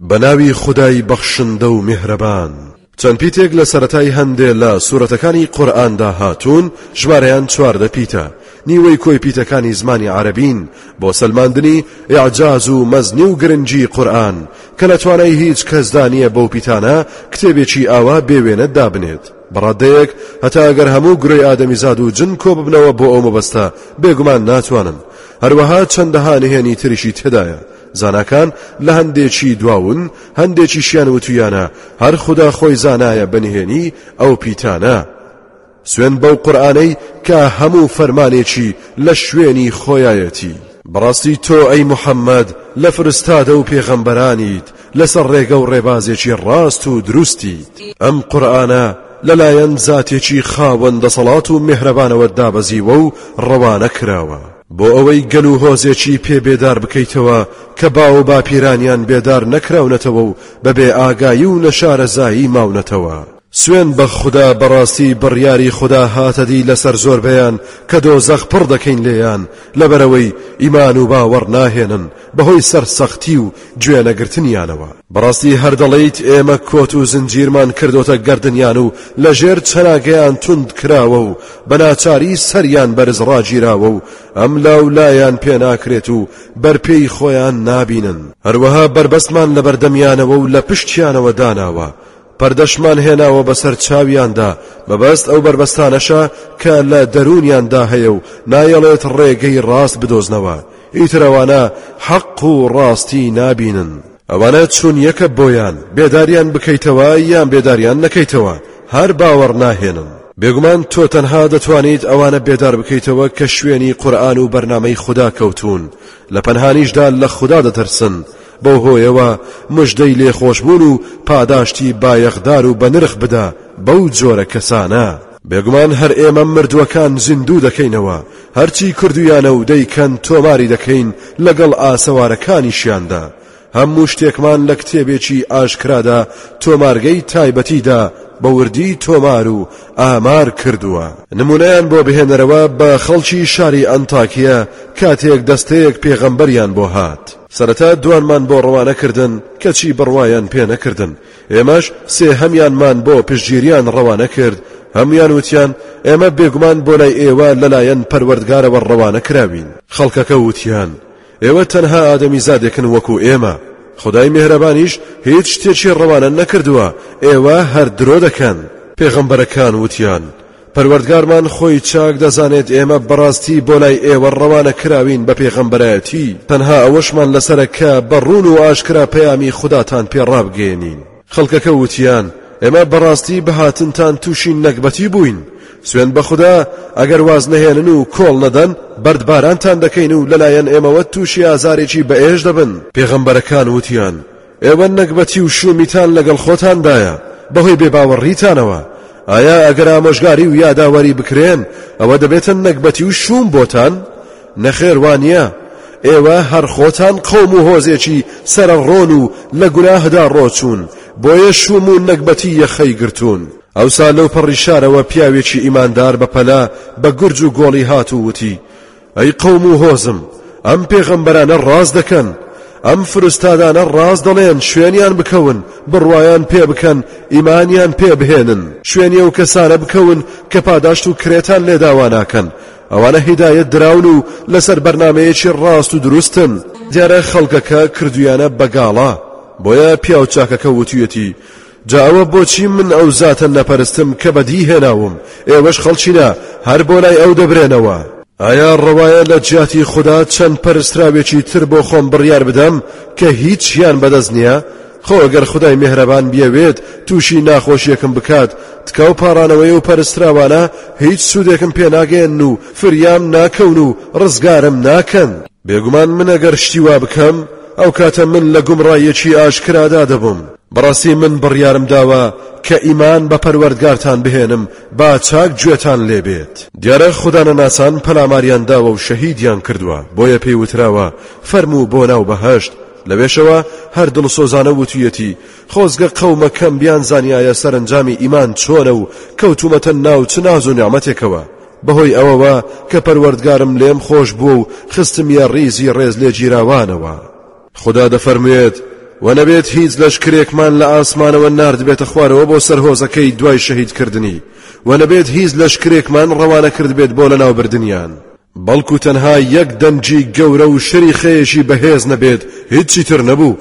بەناوی خودای بەخشندە و میهرەبان. چەند پیتێک لە سەرەتای هەندێ لە سورەتەکانی قورئاندا هاتوون ژمارەیان چواردە پیتە، نیوەی کۆی پیتەکانی زمانی عەرەبین بۆ سەلماندنی ئیعجاز و مەزنی و گرنگی قورئان کە لە توانای هیچ کەسدا نییە بەو پیتانە کتێبێکی ئاوا بێ وێنە دابنێت بە ڕادەیەک هەتا گەر هەموو گرۆی ئادەمیزاد و جن کۆببنەوە بۆ ئەو مەبەستە بێگومان ناتوانن هەروەها چەندەها نهێنی تریشی تێدایە زاناکان لە هەندێکی دواون، هەندێکیشیان وتویانە، هەر خودا خۆی زانایە بە نهێنی ئەو پیتانە. سوێند بەو قورئانەی کە هەموو فەرمانێکی لە شوێنی خۆیایەتی. بەڕاستی تۆ ئەی محەممەد لە فرستادە و پێغەمبەرانیت لەسەر ڕێگە و ڕێبازێکی ڕاست و دروستیت. ئەم قورئانە لەلایەن زاتێکی خاوەن دەسەڵات و میهرەبانەوە دابەزیوە و ڕەوانە کراوە. بۆ ئەوەی گەل و هۆزێکی پێ بێدار بکەیتەوە کە باو و باپیرانیان بێدار نەکراونەتەوە و بە بێ ئاگایی و نەشارەزایی ماونەتەوە سوێن بە خودا بەڕاستی بڕیاری خودا هاتە دی لەسەر زۆربەیان کە دۆزەخ پڕ دەکەین لێیان لەبەرئەوەی ئیمان و باوەڕ ناهێنن بەهۆی سەرسەختی و گوێ نەگرتنیانەوە. بەڕاستی هەر دەڵێیت ئێمە کۆت و زنجیرمان کردۆتە گەردنیان و لە ژێر چەناگەیان توند کراوە و بە ناچاری سەریان بەرز ڕاگیراوە و ئەم لاو لایان پێ ناکرێت و بەرپێی خۆیان نابینن. هەروەها بەربەستمان لە بەردەمیانەوە و لە پشتیانەوە داناوە، پەردەشمان هێناوە بەسەر چاویاندا، مەبەست ئەو بەربەستانەشە کە لە دەروونیاندا هەیە و نایەڵێت ڕێگەی ڕاست بدۆزنەوە، ئیتر ئەوانە حەق و ڕاستی نابینن. ئەوانە چون یەکە بۆیان، بێداریان بکەیتەوە یان بێداریان نەکەیتەوە، هەر باوەڕ ناهێنن. بێگومان تۆ تەنها دەتوانیت ئەوانە بێدار بکەیتەوە کە شوێنی قورئان و بەرنامەی خودا کەوتوون، لە پەنهانیشدا لە خودا دەترسن، بەو هۆیەوە مژدەی لێخۆشبوون و پاداشتی بایەخدار و بەنرخ بدە بەو جۆرە کەسانە. بێگومان هەر ئێمە مردووەکان زیندوو دەکەینەوە، هەرچی کردوویانە و دەیکەن تۆماری دەکەین لەگەڵ ئاسەوارەکانیشیاندا، هەموو شتێکمان لە کتێبێکی ئاشکرادا تۆمارگەی تایبەتیدا بە وردی تۆمار و ئامار کردووە. نموونەیان بۆ بهێنەرەوە بە خەڵکی شاری ئەنتاکیە کاتێک دەستەیەک پێغەمبەریان بۆ هات، سەرەتا دوانمان بۆ ڕەوانە کردن کەچی بڕوایان پێ نەکردن، ئێمەش سێهەمیانمان بۆ پشتگیریان ڕەوانە کرد، هەموویان وتیان ئێمە بێگومان بۆ لای ئێوە لەلایەن پەروەردگارەوە ڕەوانە کراوین. خەڵکەکە وتیان ئێوە تەنها ئادەمیزادێکن وەکو ئێمە، خودای میهرەبانیش هیچ شتێکی ڕەوانە نەکردووە، ئێوە هەر درۆ دەکەن. پێغەمبەرەکان وتیان پەروەردگارمان خۆی چاک دەزانێت ئێمە بەڕاستی بۆ لای ئێوە ڕەوانە کراوین بە پێغەمبەرایەتی تەنها ئەوەشمان لەسەرە کە بە ڕوون و ئاشکرا پەیامی خوداتان پێ ڕابگەیەنین خەڵکەکە وتیان ئێمە بەڕاستی بە هاتنتان تووشی نەگبەتی بووین سوێن بە خودا ئەگەر واز نەهێنن و کۆڵ نەدەن بەردبارانتان دەکەین و لەلایەن ئێمەوە تووشی ئازارێکی بەئێش دەبن پێغەمبەرەکان وتیان ئێوە نەگبەتی و شوومیتان لەگەڵ خۆتاندایە بەهۆی بێباوەڕیتانەوە، ئایا ئەگەر ئامۆژگاری و یاداوەری بکرێن ئەوە دەبێتە نەگبەتی و شووم بۆتان؟ نەخێر وا نییە، ئێوە هەر خۆتان قەوم و هۆزێکی سەرەڕۆن و لە گوناهدا ڕۆچوون، بۆیە شووم و نەگبەتی یەخەی گرتوون. ئەوسا لەوپەڕی شارەوە پیاوێکی ئیماندار بەپەلە بە گورج و گۆڵی هات و وتی، ئەی قەوم و هۆزم، ئەم پێغەمبەرانە ڕاست دەکەن، ئەم فروستادانە ڕاست دەڵێن شوێنیان بکەون بڕوایان پێ بکەن ئیمانیان پێ بهێنن، شوێنی ئەو کەسانە بکەون کە پاداشت و کرێتان لێ داوا ناکەن، ئەوانە هیدایەت دراون و لەسەر بەرنامەیەکی ڕاست و دروستن. دیارە خەڵکەکە کردوویانە بە گاڵا، بۆیە پیاو چاکەکە وتوویەتی، جا ئەوە بۆچی من ئەو زاتە نەپەرستم کە بەدیی هێناوم، ئێوەش خەڵکینە هەر بۆ لای ئەو دەبرێنەوە؟ ئایا ڕەوایە لە جیاتی خودا چەند پەرستراوێکی تر بۆ خۆم بڕیار بدەم کە هیچیان بەدەست نییە؟ خۆ گەر خودای میهرەبان بیەوێت تووشی ناخۆشییەکم بکات، تکا و پاڕانەوەی ئەو پەرستراوانە هیچ سوودێکم پێ ناگەیەنن و فریام ناکەون و ڕزگارم ناکەن. بێگومان من ئەگەر شتی وا بکەم، ئەو کاتە من لە گومڕاییەکی ئاشکرادا دەبم. بەڕاستی من بڕیارم داوە کە ئیمان بە پەروەردگارتان بهێنم با چاک گوێتان لێ بێت. دیارە خودانەناسان پەلاماریان داوە و شەهیدیان کردووە، بۆیە پێی وتراوە، فەرموو بۆ ناو بەهەشت، لەوێشەوە هەر دڵسۆزانە وتویەتی، خۆزگە قەومەکەم بیانزانیایە سەرەنجامی ئیمان چۆنە و کەوتوومەتە ناو چ ناز و نیعمەتێکەوە، بەهۆی ئەوەوە کە پەروەردگارم لێم خۆش بووە و خستمیە ڕیزی ڕێزلێگیراوانەوە. خودا دەفەرموێت، وە نەبێت هیچ لەشکرێکمان لە ئاسمانەوە ناردبێتە خوارەوە بۆ سەر هۆزەکەی دوای شەهیدکردنی، وە نەبێت هیچ لەشکرێکمان ڕەوانە کردبێت بۆ لەناوبردنیان، بەڵکو تەنها یەک دەنگی گەورە و شریخەیەکی بەهێز نەبێت هیچی تر نەبوو،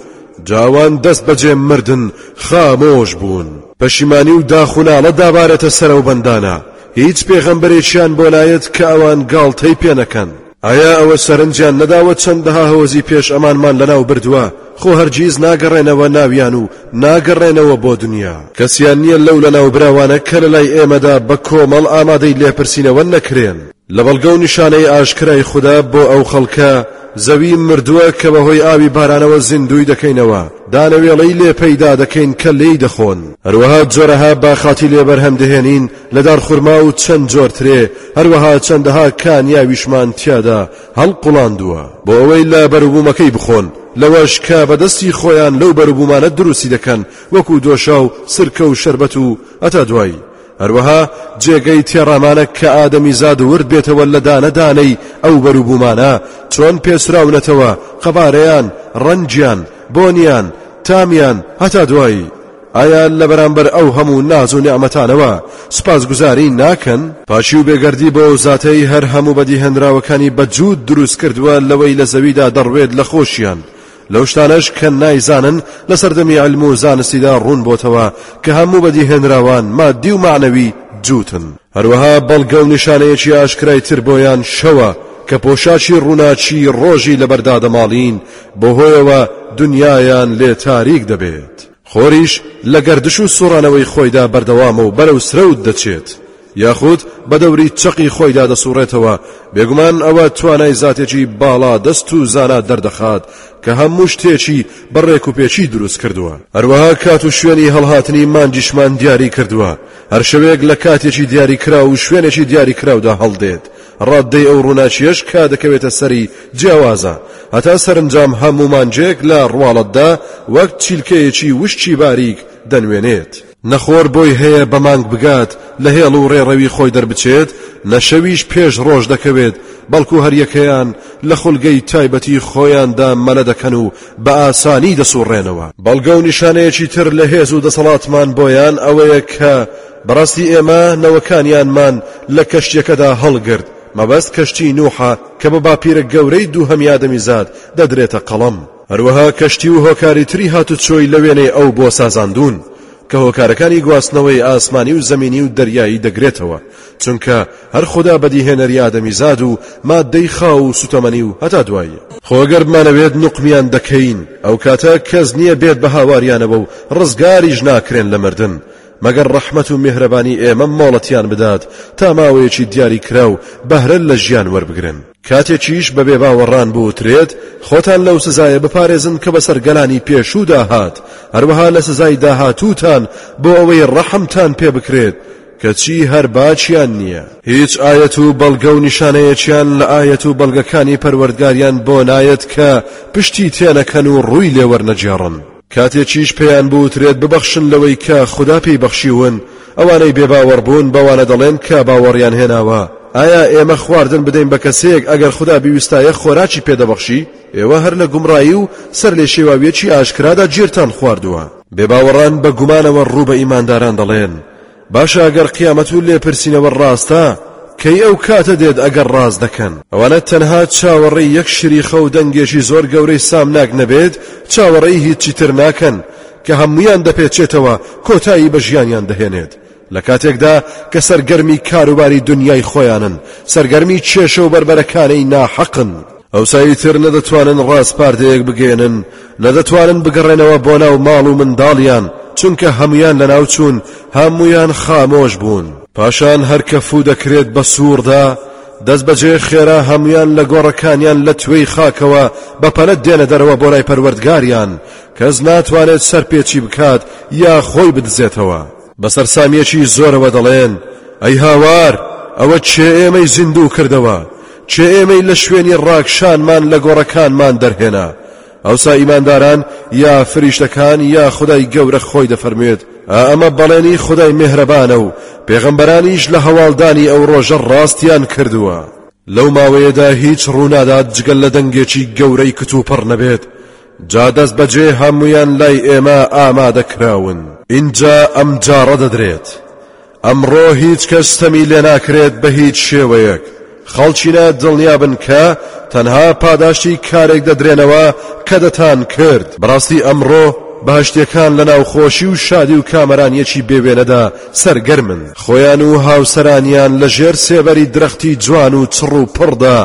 جا ئەوان دەست بەجێ مردن خامۆش بوون. پەشیمانی و داخ و ناڵە دابارێتە سەرئەو بەندانە، هیچ پێغەمبەرێکیان بۆ نایەت کە ئەوان گاڵتەی پێ نەکەن. ئایا ئەوە سەرنجیان نەداوە چەندەها هۆزی پێش ئەمانمان لەناو بردووە خۆ هەرگیز ناگەڕێنەوە ناویان و ناگەڕێنەوە بۆ دنیا کەسیان نییە لەو لەناوبراوانە کە لەلای ئێمەدا بە کۆمەڵ ئامادەی لێپرسینەوە نەکرێن لە بەڵگە و نیشانەی ئاشکرای خودا بۆ ئەو خەڵکە زەوی مردووە کە بەهۆی ئاوی بارانەوە زیندووی دەکەینەوە دانەوێڵەی لێ پەیدا دەکەین کە لێی دەخۆن هەروەها جۆرەها باخاتی لێ بەرهەم دەهێنین لە دارخورما و چەند جۆر ترێ، هەروەها چەندەها کانیاویشمان تیادا هەڵقوڵاندووە، بۆ ئەوەی لە بەروبوومەکەی بخۆن، لەوەش کە بە دەستی خۆیان لەو بەروبوومانە دروستی دەکەن وەکو دۆشاو سرکە و شەربەت و هەتا دوایی، هەروەها جێگەی تێڕامانە کە ئادەمیزاد ورد بێتەوە لە دانە دانەی ئەو بەروبوومانە چۆن پێچراونەتەوە، قەبارەیان، ڕەنگیان، بۆنیان، تامیان، هەتا دوایی. ئایا لە بەرامبەر ئەو هەموو ناز و نیعمەتانەوە سوپاسگوزاری ناکەن؟ پاکی و بێگەردی بۆ ئەو زاتەی هەر هەموو بەدیهێنراوەکانی بە جووت دروست کردووە لەوەی لە زەویدا دەڕوێت لە خۆشیان لەو شتانەش کە نایزانن لە سەردەمی عیلم و زانستیدا ڕوون بۆتەوە کە هەموو بەدیهێنراوان مادی و مەعنەوی جووتن هەروەها بەڵگە و نیشانەیەکی ئاشکرای تر بۆیان شەوە کە پۆشاکی ڕووناکی ڕۆژی لەبەر دادەماڵین بۆ هۆیەوە دنیایان لێ تاریک دەبێت. خۆریش لە گەردش و سوڕانەوەی خۆیدا بەردەوامە و بەرەو سرەوت دەچێت یاخود بە دەوری چەقی خۆیدا دەسوڕێتەوە بێگومان ئەوە توانای زاتێکی باڵا دەست و زانا دەردەخات کە هەموو شتێکی بە ڕێکوپێکی دروست کردووە هەروەها کات و شوێنی هەڵهاتنی مانگیشمان دیاری کردووە هەر شەوێک لە کاتێکی دیاری کراو و شوێنێکی دیاری کراودا هەڵدێت ڕاددەی ئەو ڕووناکییەش کە دەکەوێتە سەری جیاوازە، هەتا سەرنجام هەموو مانگێک لە ڕواڵەتدا وەک چیلکەیەکی وشکی باریک دەنوێنێت. نە خۆر بۆی هەیە بە مانگ بگات، لە هێڵ و ڕێڕەوی خۆی دەربچێت، نە شەویش پێش ڕۆژ دەکەوێت، بەڵکو هەریەکەیان لە خولگەی تایبەتی خۆیاندا مەلە دەکەن و بە ئاسانی دەسوڕێنەوە. بەڵگە و نیشانەیەکی تر لە هێز و دەسەڵاتمان بۆیان ئەوەیە کە، بەڕاستی ئێمە نەوەکانیانمان لە کەشتیەکەدا هەڵگرت، مەبەست کەشتی نوحە کە بە باپیرە گەورەی دووهەمی ئادەمیزاد دەدرێتە قەڵەم، هەروەها کەشتی و هۆکاری تری هاتوچۆی لە وێنەی ئەو بۆ سازاندوون، کە هۆکارەکانی گواستنەوەی ئاسمانی و زەمینی و دەریایی دەگرێتەوە، چونکە هەر خودا بەدیهێنەری ئادەمیزاد و ماددەی خاو و سوتەمەنی و هەتا دوایی. خۆ گەر بمانەوێت نوقمیان دەکەین، ئەوکاتە کەس نیە بێت بە هاواریانەوە و ڕزگاریش ناکرێن لە مردن، مەگەر ڕەحمەت و میهرەبانی ئێمە مۆڵەتیان بدات تا ماوەیەکی دیاری کراو بەهرە لە ژیان وەربگرن، کاتێکیش بە بێباوەڕان بوترێت خۆتان لەو سزایە بپارێزن کە بەسەر گەلانی پێشوودا هات، هەروەها لە سزای داهاتووتان بۆ ئەوەی ڕەحمتان پێ بکرێت، کەچی هەر باکیان نییە. هیچ ئایەت و بەڵگە و نیشانەیەکیان لە ئایەت و بەڵگەکانی پەروەردگاریان بۆ نایەت کە پشتی تێنەکەن و ڕووی لێوەرنەگێڕن. کاتێکیش پێیان بوترێت ببەخشن لەوەی کە خودا پێی بەخشیون، ئەوانەی بێباوەڕبوون بەوانە دەڵێن کە باوەڕیان هێناوە، ئایا ئێمە خواردن بدەین بە کەسێک ئەگەر خودا بیوستایە خۆراکی پێ دەبەخشی؟ ئێوە هەر لە گومڕایی و سەرلێشێواویەکی ئاشکرادا گیرتان خواردووە. بێباوەڕان بە گومانەوە ڕوو بە ئیمانداران دەڵێن، باشە ئەگەر قیامەت و لێپرسینەوە ڕاستە کەی ئەو کاتە دێت ئەگەر ڕاست دەکەن ئەوانە تەنها چاوەڕێی یەک شریخە و دەنگێکی زۆر گەورەی سامناک نەبێت چاوەڕێی هیچی تر ناکەن کە هەموویان دەپێچێتەوە کۆتایی بە ژیانیان دەهێنێت لە کاتێکدا کە سەرگەرمی کاروباری دنیای خۆیانن سەرگەرمی کێشە و بەربەرەکانەی ناحەقن ئەوسا ئیتر نە دەتوانن ڕاسپاردەیەک بگەیەنن، نە دەتوانن بگەڕێنەوە بۆ ناو ماڵ و منداڵیان، چونکە هەموویان لەناوچوون، هەموویان خامۆش بوون. پاشان هەر کە فوو دەکرێت بە سووڕدا، دەستبەجێ خێرا هەموویان لە گۆڕەکانیان لە توێی خاکەوە بە پەلە دێنە دەرەوە بۆ لای پەروەردگاریان، کەس ناتوانێت سەرپێچی بکات یا خۆی بدزێتەوە. بە سەرسامییەکی زۆرەوە دەڵێن، ئەی هاوار! ئەوە کێ ئێمەی زیندوو کردەوە؟ کێ ئێمەی لە شوێنی ڕاکشانمان لە گۆڕەکانمان دەرهێنا، ئەوسا ئیمانداران یا فریشتەکان یا خودای گەورە خۆی دەفەرموێت، ئا ئەمە بەڵێنی خودای مێهرەبانە و پێغەمبەرانیش لە هەواڵدانی ئەو ڕۆژە ڕاستیان کردووە. لەو ماوەیەدا هیچ ڕوونادات جگە لە دەنگێکی گەورەی کتوپڕ نەبێت، جا دەست بەجێ هەموویان لای ئێمە ئامادەکراون. ئینجا ئەم جاڕە دەدرێت. ئەمڕۆ هیچ کەس ستەمی لێناکرێت بە هیچ شێوەیەک. خەڵکینە دڵنیابن کە تەنها پاداشتی کارێک دەدرێنەوە کە دەتان کرد. بەڕاستی ئەمڕۆ بەهەشتیەکان لە ناوخۆشی و شادی و کامەرانیەکی بێ وێنەدا سەرگەرمن. خۆیان و هاوسەرانیان لە ژێر سێبەری درەختی جوان و چڕ و پڕدا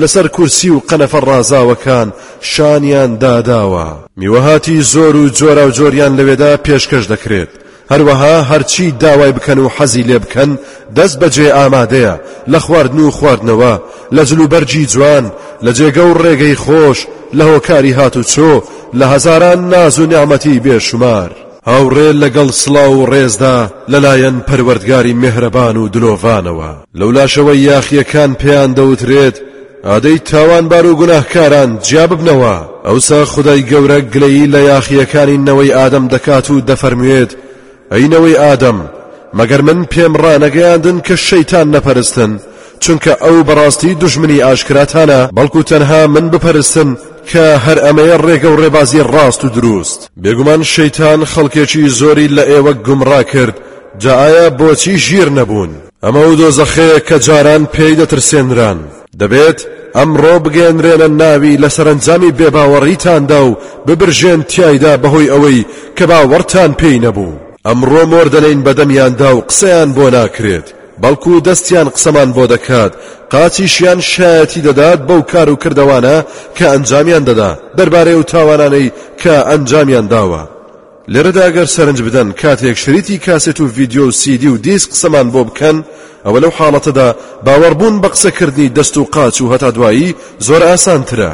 لەسەر کورسی و قەنەفە ڕازاوەکان شانیان داداوە. میوەهاتی زۆر و جۆراوجۆریان لەوێدا پێشکەش دەکرێت، هەروەها هەرچی داوای بکەن و حەزی لێ بکەن دەستبەجێ ئامادەیە، لە خواردن و خواردنەوە، لە جلوبەرگی جوان، لە جێگە و ڕێگەی خۆش، لە هۆکاری هاتوچۆ، لە هەزاران ناز و نیعمەتی بێ شومار. هاوڕێ لەگەڵ سڵاو و ڕێزدا لەلایەن پەروەردگاری مێهرەبان و دلۆڤانەوە. لەولاشەوە یاخییەکان پێیان دەوترێت ئادەی تاوانبار و گوناهکاران جیا ببنەوە، ئەوسا خودای گەورە گلەیی لە یاخییەکانی نەوەی ئادەم دەکات و دەفەرموێت، ئەی نەوەی ئادەم، مەگەر من پێم ڕانەگەیاندن کە شەیتان نەپەرستن، چونکە ئەو بەڕاستی دوژمنی ئاشکراتانە، بەڵکو تەنها من بپەرستن کە هەر ئەمەیە ڕێگە و ڕێبازی ڕاست و دروست. بێگومان شەیتان خەڵکێکی زۆری لە ئێوە گومڕا کرد، جا ئایا بۆچی ژیر نەبوون؟ ئەمە ئەو دۆزەخەیە کە جاران پێی دەترسێنران، دەبێت ئەمڕۆ بگەیەنرێنە ناوی لە سەرەنجامی بێباوەڕیتاندا و ببرژێن تیایدا بەهۆی ئەوەی کە باوەڕتان پێی نەبوو، ئەمڕۆ مۆر دەنێین بە دەمیاندا و قسەیان بۆ ناکرێت، بەڵکو دەستیان قسەمان بۆ دەکات، قاچیشیان شایەتی دەدات بەو کار و کردەوانە کە ئەنجامیان دەدا، دەربارەی ئەو تاوانانەی کە ئەنجامیان داوە. لێرەدا گەر سەرنج بدەن کاتێک شریتی کاسێت و ڤیدیۆ و سیدی و دیسک قسەمان بۆ بکەن ئەوە لەو حاڵەتەدا باوەڕبوون بە قسەکردنی دەست و قاچ و هەتا دوایی زۆر ئاسانترە.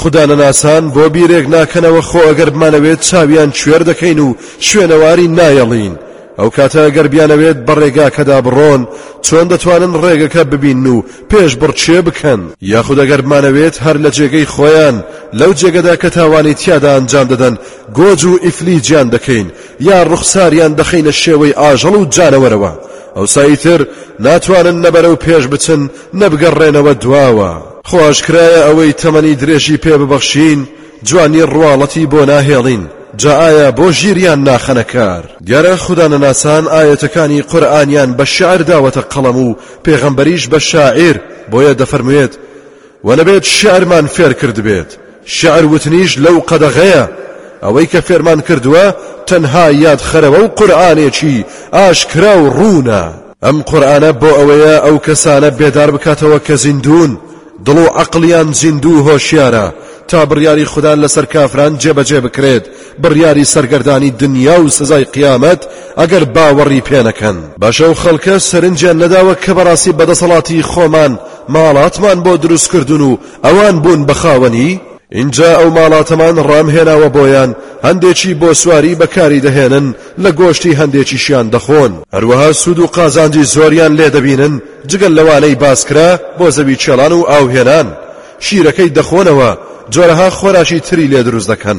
خودا نەناسان بۆ بیرێک ناکەنەوە خۆ ئەگەر بمانەوێت چاویان کوێر دەکەین و شوێنەواری نایەڵین ئەو کاتە ئەگەر بیانەوێت بە ڕێگاکەدا بڕۆن چۆن دەتوانن ڕێگەکە ببین و پێشبڕکێ بکەن یاخود ئەگەر بمانەوێت هەر لە جێگەی خۆیان لەو جێگەدا کە تاوانی تیادا ئەنجام دەدەن گۆج و ئیفلیجیان دەکەین یا ڕوخساریان دەخەینە شێوەی ئاژەڵ و جانەوەرەوە ئەوسا ئیتر ناتوانن نە بەرەو پێش بچن نە بگەڕێنەوە دواوە. خۆ ئاشکرایە ئەوەی تەمەنی درێژی پێ ببەخشین جوانی ڕواڵەتی بۆ ناهێڵین جا ئایا بۆ ژیریان ناخەنە کار؟ دیارە خودانەناسان ئایەتەکانی قورئانیان بە شیعر داوەتە قەڵەم و پێغەمبەریش بە شاعیر بۆیە دەفەرموێت، وە نەبێت شیعرمان فێر کردبێت، شیعر وتنیش لەو قەدەغەیە، ئەوەی کە فێرمان کردووە تەنها یاد خەرەوە و قورئانێکی ئاشکرا و ڕوونە. ئەم قورئانە بۆ ئەوەیە ئەو کەسانە بێدار بکاتەوە کە زیندوون، دڵ و عەقڵیان زیندوو و هۆشیارە، تا بڕیاری خودا لەسەر کافران جێبەجێ بکرێت، بڕیاری سەرگەردانی دنیا و سزای قیامەت ئەگەر باوەڕی پێ نەکەن. باشە ئەو خەڵکە سەرنجیان نەداوە کە بەڕاستی بە دەسەڵاتی خۆمان، ماڵاتمان بۆ دروست کردون و ئەوان بوون بە خاوەنی ئینجا ئەو ماڵاتەمان ڕامهێناوە بۆیان هەندێکی بۆ سواری بەکاری دەهێنن لە گۆشتی هەندێکیشیان دەخۆن هەروەها سوود و قازانجی زۆریان لێ دەبینن جگە لەوانەی باسکرا بۆ زەوی چێڵان و ئاوهێنان شیرەکەی دەخۆنەوە جۆرەها خۆراکی تری لێ دروست دەکەن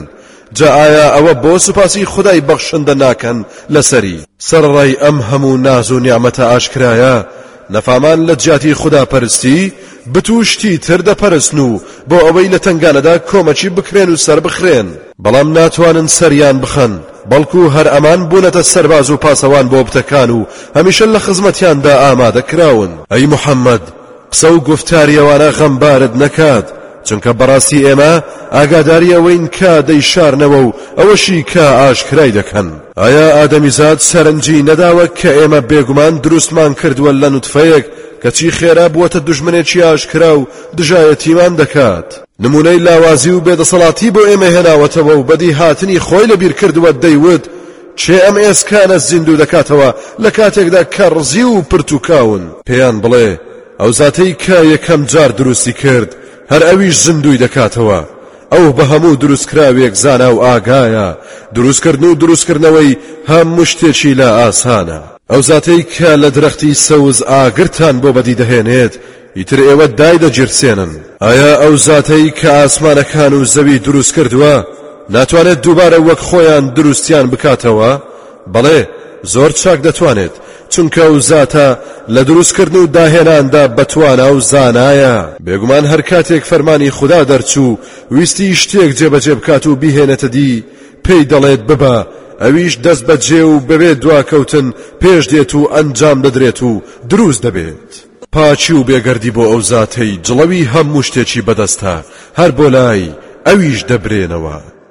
جا ئایا ئەوە بۆ سوپاسی خودای بەخشندە ناکەن لەسەری؟ سەرەڕای ئەم هەموو ناز و نیعمەتە ئاشکرایە، نەفامان لە جیاتی خودا پەرستی، بت و شتی تر دەپەرستن و بۆ ئەوەی لە تەنگانەدا کۆمەکی بکرێن و سەربخرێن، بەڵام ناتوانن سەریان بخەن، بەڵکو هەر ئەمان بوونەتە سەرباز و پاسەوان بۆ بتەکان و هەمیشە لە خزمەتیاندا ئامادە کراون، ئەی محەمەد! قسە و گوفتاری ئەوانە غەمبارت نەکات، چونکە بەڕاستی ئێمە ئاگاداری ئەوەین کە دەیشارنەوە و ئەوەشی کە ئاشکرای دەکەن. ئایا ئادەمیزاد سەرنجی نەداوە کە ئێمە بێگومان دروستمان کردووە لە نوتفەیەک کەچی خێرا بووەتە دوژمنێکی ئاشکرا و دژایەتیمان دەکات؟ نموونەی لاوازی و بێدەسەڵاتی بۆ ئێمە هێناوەتەوە و بەدیهاتنی خۆی لەبیرکردووە دەیوت، کێ ئەم ئێسکانە زیندوو دەکاتەوە لە کاتێکدا کە ڕزیو و پرت و کاون؟ پێیان بڵێ، ئەو زاتەی کە یەکەم جار دروستی کرد، هەر ئەویش زیندووی دەکاتەوە. ئەو بە هەموو دروستکراوێک زانا و ئاگایە، دروستکردن و دروستکردنەوەی هەموو شتێکی لا ئاسانە. ئەو زاتەی کە لە درەختی سەوز ئاگرتان بۆ بەدی دەهێنێت، ئیتر ئێوە دایدەگیرسێنن. ئایا ئەو زاتەی کە ئاسمانەکان و زەوی دروست کردووە، ناتوانێت دووبارە وەک خۆیان دروستیان بکاتەوە؟ بەڵێ، زۆر چاک دەتوانێت، چونکە ئەو زاتە لە دروستکردن و داهێناندا بەتوانا و زانایە. بێگومان هەر کاتێک فەرمانی خودا دەرچوو، ویستی شتێک جێبەجێ بکات و بیهێنێتە دی، پێی دەڵێت ببە، ئەویش دەستبەجێ و بەبێ دواکەوتن پێشدێت و ئەنجامدەدرێت و دروست دەبێت. پاکی و بێگەردی بۆ ئەو زاتەی جڵەوی هەموو شتێکی بەدەستە، هەر بۆ لای ئەویش دەبرێنەوە.